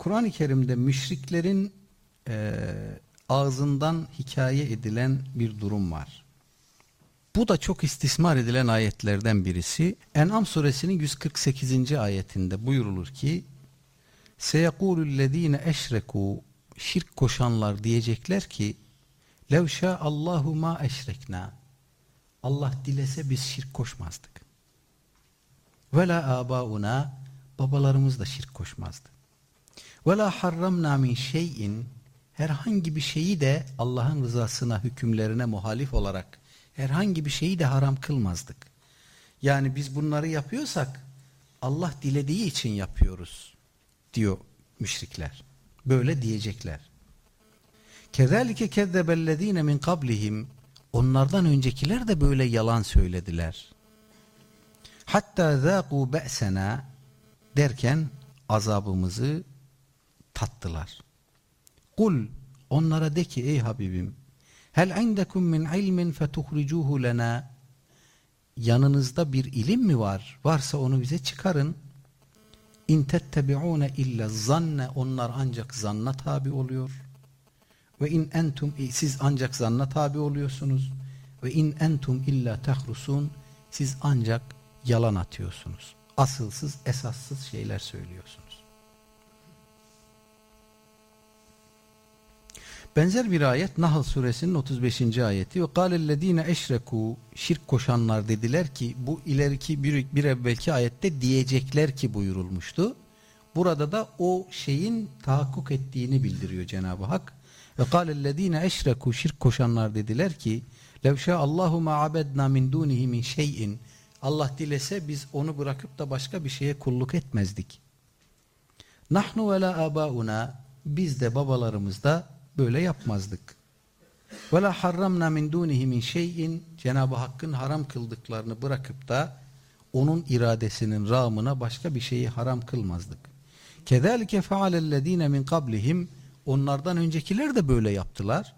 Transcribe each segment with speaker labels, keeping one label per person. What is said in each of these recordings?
Speaker 1: Kur'an-ı Kerim'de müşriklerin e, ağzından hikaye edilen bir durum var. Bu da çok istismar edilen ayetlerden birisi. En'am suresinin 148. ayetinde buyurulur ki سَيَقُولُ الَّذ۪ينَ اَشْرَكُوا Şirk koşanlar diyecekler ki لَوْ Allahu ma eşrekna Allah dilese biz şirk koşmazdık. Ve la abauna babalarımız da şirk koşmazdı. Ve la harramna min şeyin herhangi bir şeyi de Allah'ın rızasına, hükümlerine muhalif olarak herhangi bir şeyi de haram kılmazdık. Yani biz bunları yapıyorsak Allah dilediği için yapıyoruz diyor müşrikler. Böyle diyecekler. Kezalike kezzebellezine min kablihim onlardan öncekiler de böyle yalan söylediler. Hatta zâkû be'sena derken azabımızı tattılar. Kul onlara de ki ey Habibim hel indekum min ilmin fetuhricuhu lena yanınızda bir ilim mi var? Varsa onu bize çıkarın. İn tettebi'une illa zanne onlar ancak zanna tabi oluyor. Ve in entum siz ancak zanna tabi oluyorsunuz. Ve in entum illa tahrusun siz ancak yalan atıyorsunuz. Asılsız, esassız şeyler söylüyorsunuz. Benzer bir ayet Nahl suresinin 35. ayeti ve kâlellezîne eşrekû şirk koşanlar dediler ki bu ileriki bir, bir evvelki ayette diyecekler ki buyurulmuştu. Burada da o şeyin tahakkuk ettiğini bildiriyor Cenab-ı Hak. Ve kâlellezîne eşrekû şirk koşanlar dediler ki levşâ Allahu ma abedna min dûnihi min şeyin Allah dilese biz onu bırakıp da başka bir şeye kulluk etmezdik. Nahnu ve la abauna biz de babalarımız böyle yapmazdık. La harramna min dunihi min şeyin Cenab-ı Hakk'ın haram kıldıklarını bırakıp da onun iradesinin rağmına başka bir şeyi haram kılmazdık. Kezalike fealellezine min qablihim onlardan öncekiler de böyle yaptılar.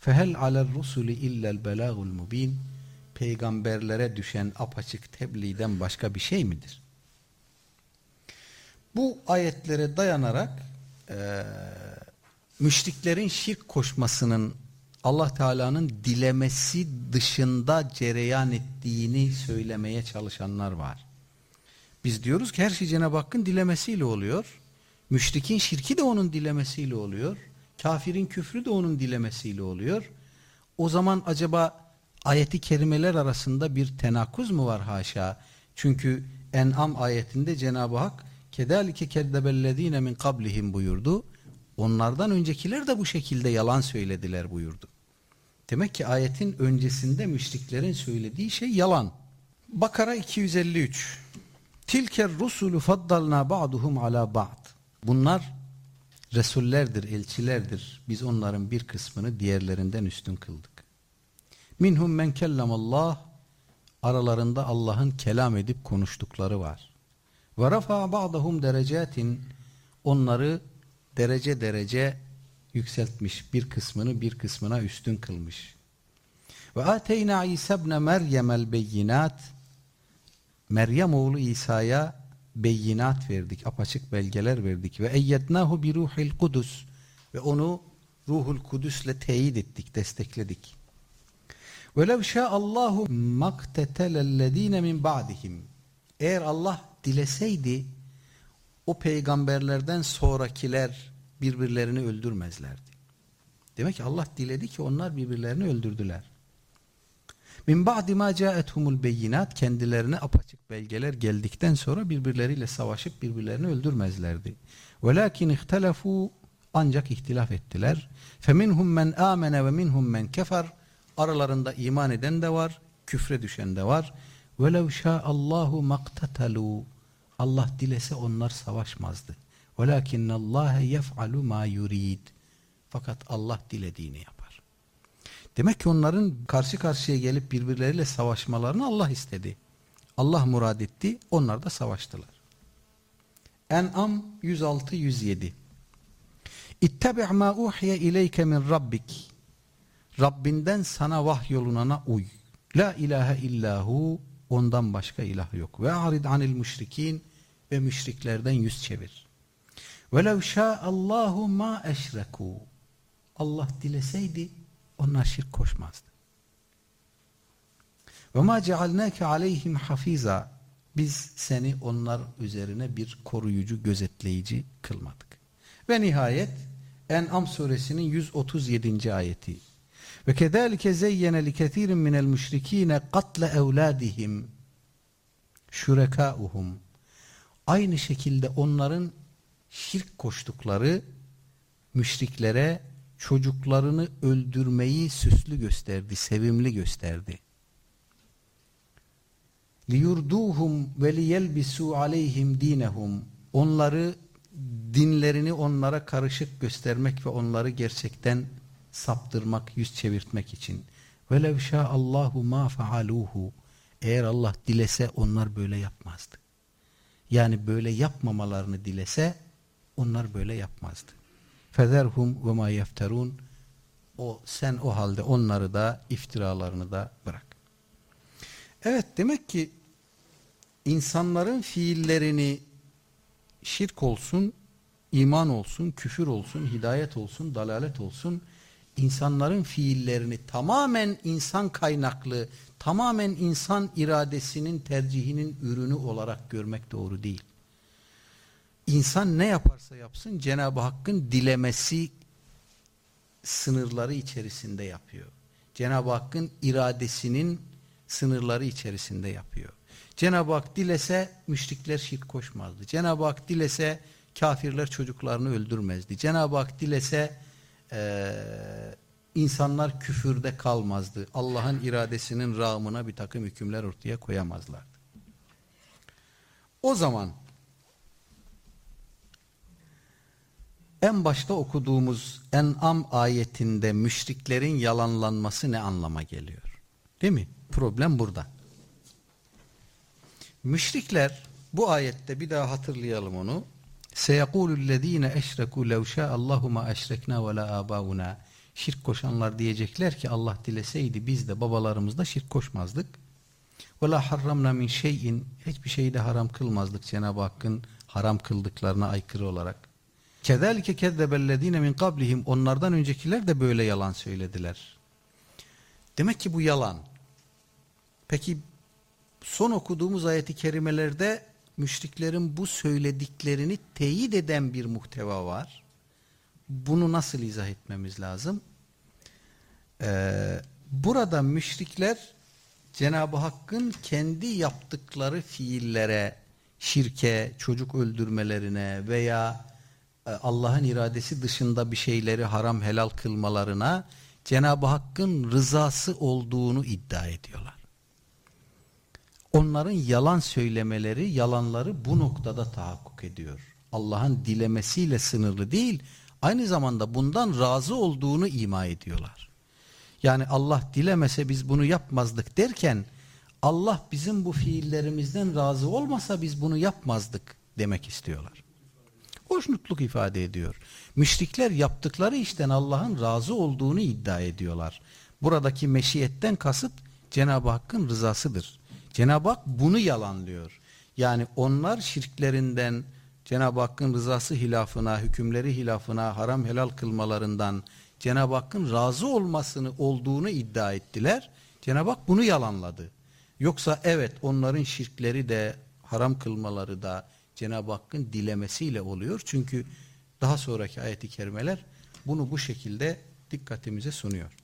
Speaker 1: Fehel alel rusuli illel belagul mubin peygamberlere düşen apaçık tebliğden başka bir şey midir? Bu ayetlere dayanarak e, müşriklerin şirk koşmasının Allah Teala'nın dilemesi dışında cereyan ettiğini söylemeye çalışanlar var. Biz diyoruz ki her şey Cenab-ı Hakk'ın dilemesiyle oluyor. Müşrikin şirki de onun dilemesiyle oluyor. Kafirin küfrü de onun dilemesiyle oluyor. O zaman acaba ayeti kerimeler arasında bir tenakuz mu var haşa? Çünkü En'am ayetinde Cenab-ı Hak kedalike keddebellezine min kablihim buyurdu. Onlardan öncekiler de bu şekilde yalan söylediler buyurdu. Demek ki ayetin öncesinde müşriklerin söylediği şey yalan. Bakara 253 Tilker rusulu faddalna ba'duhum ala ba'd. Bunlar Resullerdir, elçilerdir. Biz onların bir kısmını diğerlerinden üstün kıldık. Minhum men kellamallah aralarında Allah'ın kelam edip konuştukları var. Ve rafa ba'dahum derecetin onları derece derece yükseltmiş. Bir kısmını bir kısmına üstün kılmış. Ve ateyna İsa ibn Meryem el beyinat Meryem oğlu İsa'ya beyinat verdik, apaçık belgeler verdik ve eyyednahu bi ruhil kudüs ve onu ruhul kudüsle teyit ettik, destekledik. Ve Velev şâallâhu maktetelellezîne min ba'dihim eğer Allah dileseydi o peygamberlerden sonrakiler birbirlerini öldürmezlerdi. Demek ki Allah diledi ki onlar birbirlerini öldürdüler. Min ba'di ma ca'ethumul beyinat kendilerine apaçık belgeler geldikten sonra birbirleriyle savaşıp birbirlerini öldürmezlerdi. Velakin ihtelafu ancak ihtilaf ettiler. Feminhum men amene ve minhum men kefer. Aralarında iman eden de var, küfre düşen de var. Velev şa'allahu maktatelu. Allah dilese onlar savaşmazdı. وَلَكِنَّ اللّٰهَ يَفْعَلُ مَا يُرِيدُ Fakat Allah dilediğini yapar. Demek ki onların karşı karşıya gelip birbirleriyle savaşmalarını Allah istedi. Allah murad etti, onlar da savaştılar. En'am 106-107 İttabi' ma uhiye ileyke min rabbik Rabbinden sana vahyolunana uy. La ilahe illahu ondan başka ilah yok. Ve arid anil müşrikin ve müşriklerden yüz çevir. وَلَوْ شَاءَ اللّٰهُ مَا اَشْرَكُوا Allah dileseydi onlar şirk koşmazdı. وَمَا جَعَلْنَاكَ عَلَيْهِمْ حَفِيظًا Biz seni onlar üzerine bir koruyucu, gözetleyici kılmadık. Ve nihayet En'am suresinin 137. ayeti. Ve kedalike zeyyene li kesirin minel müşrikine katle evladihim şurekâuhum. Aynı şekilde onların şirk koştukları müşriklere çocuklarını öldürmeyi süslü gösterdi, sevimli gösterdi. لِيُرْدُوهُمْ وَلِيَلْبِسُوا عَلَيْهِمْ دِينَهُمْ Onları, dinlerini onlara karışık göstermek ve onları gerçekten saptırmak, yüz çevirtmek için. وَلَوْ شَاءَ اللّٰهُ مَا فَعَلُوهُ Eğer Allah dilese onlar böyle yapmazdı. yani böyle yapmamalarını dilese onlar böyle yapmazdı. Fezerhum ve ma yefterun o sen o halde onları da iftiralarını da bırak. Evet demek ki insanların fiillerini şirk olsun, iman olsun, küfür olsun, hidayet olsun, dalalet olsun insanların fiillerini tamamen insan kaynaklı, tamamen insan iradesinin tercihinin ürünü olarak görmek doğru değil. İnsan ne yaparsa yapsın Cenab-ı Hakk'ın dilemesi sınırları içerisinde yapıyor. Cenab-ı Hakk'ın iradesinin sınırları içerisinde yapıyor. Cenab-ı Hak dilese müşrikler şirk koşmazdı. Cenab-ı Hak dilese kafirler çocuklarını öldürmezdi. Cenab-ı Hak dilese e, insanlar küfürde kalmazdı. Allah'ın iradesinin rağmına bir takım hükümler ortaya koyamazlardı. O zaman en başta okuduğumuz En'am ayetinde müşriklerin yalanlanması ne anlama geliyor? Değil mi? Problem burada. Müşrikler bu ayette bir daha hatırlayalım onu. سَيَقُولُ الَّذ۪ينَ اَشْرَكُوا لَوْ شَاءَ اللّٰهُ مَا اَشْرَكْنَا وَلَا آبَاؤُنَا Şirk koşanlar diyecekler ki Allah dileseydi biz de babalarımız da şirk koşmazdık. وَلَا حَرَّمْنَا مِنْ şeyin Hiçbir şeyi de haram kılmazdık Cenab-ı Hakk'ın haram kıldıklarına aykırı olarak. كَذَٰلِكَ كَذَّبَ الَّذ۪ينَ مِنْ قَبْلِهِمْ Onlardan öncekiler de böyle yalan söylediler. Demek ki bu yalan. Peki son okuduğumuz ayeti kerimelerde müşriklerin bu söylediklerini teyit eden bir muhteva var. Bunu nasıl izah etmemiz lazım? Ee, burada müşrikler Cenab-ı Hakk'ın kendi yaptıkları fiillere, şirke, çocuk öldürmelerine veya e, Allah'ın iradesi dışında bir şeyleri haram helal kılmalarına Cenab-ı Hakk'ın rızası olduğunu iddia ediyorlar. Onların yalan söylemeleri, yalanları bu noktada tahakkuk ediyor. Allah'ın dilemesiyle sınırlı değil, aynı zamanda bundan razı olduğunu ima ediyorlar. Yani Allah dilemese biz bunu yapmazdık derken, Allah bizim bu fiillerimizden razı olmasa biz bunu yapmazdık demek istiyorlar. Hoşnutluk ifade ediyor. Müşrikler yaptıkları işten Allah'ın razı olduğunu iddia ediyorlar. Buradaki meşiyetten kasıt Cenab-ı Hakk'ın rızasıdır. Cenab-ı Hak bunu yalanlıyor. Yani onlar şirklerinden Cenab-ı Hakk'ın rızası hilafına, hükümleri hilafına, haram helal kılmalarından Cenab-ı Hakk'ın razı olmasını olduğunu iddia ettiler. Cenab-ı Hak bunu yalanladı. Yoksa evet onların şirkleri de haram kılmaları da Cenab-ı Hakk'ın dilemesiyle oluyor. Çünkü daha sonraki ayeti kerimeler bunu bu şekilde dikkatimize sunuyor.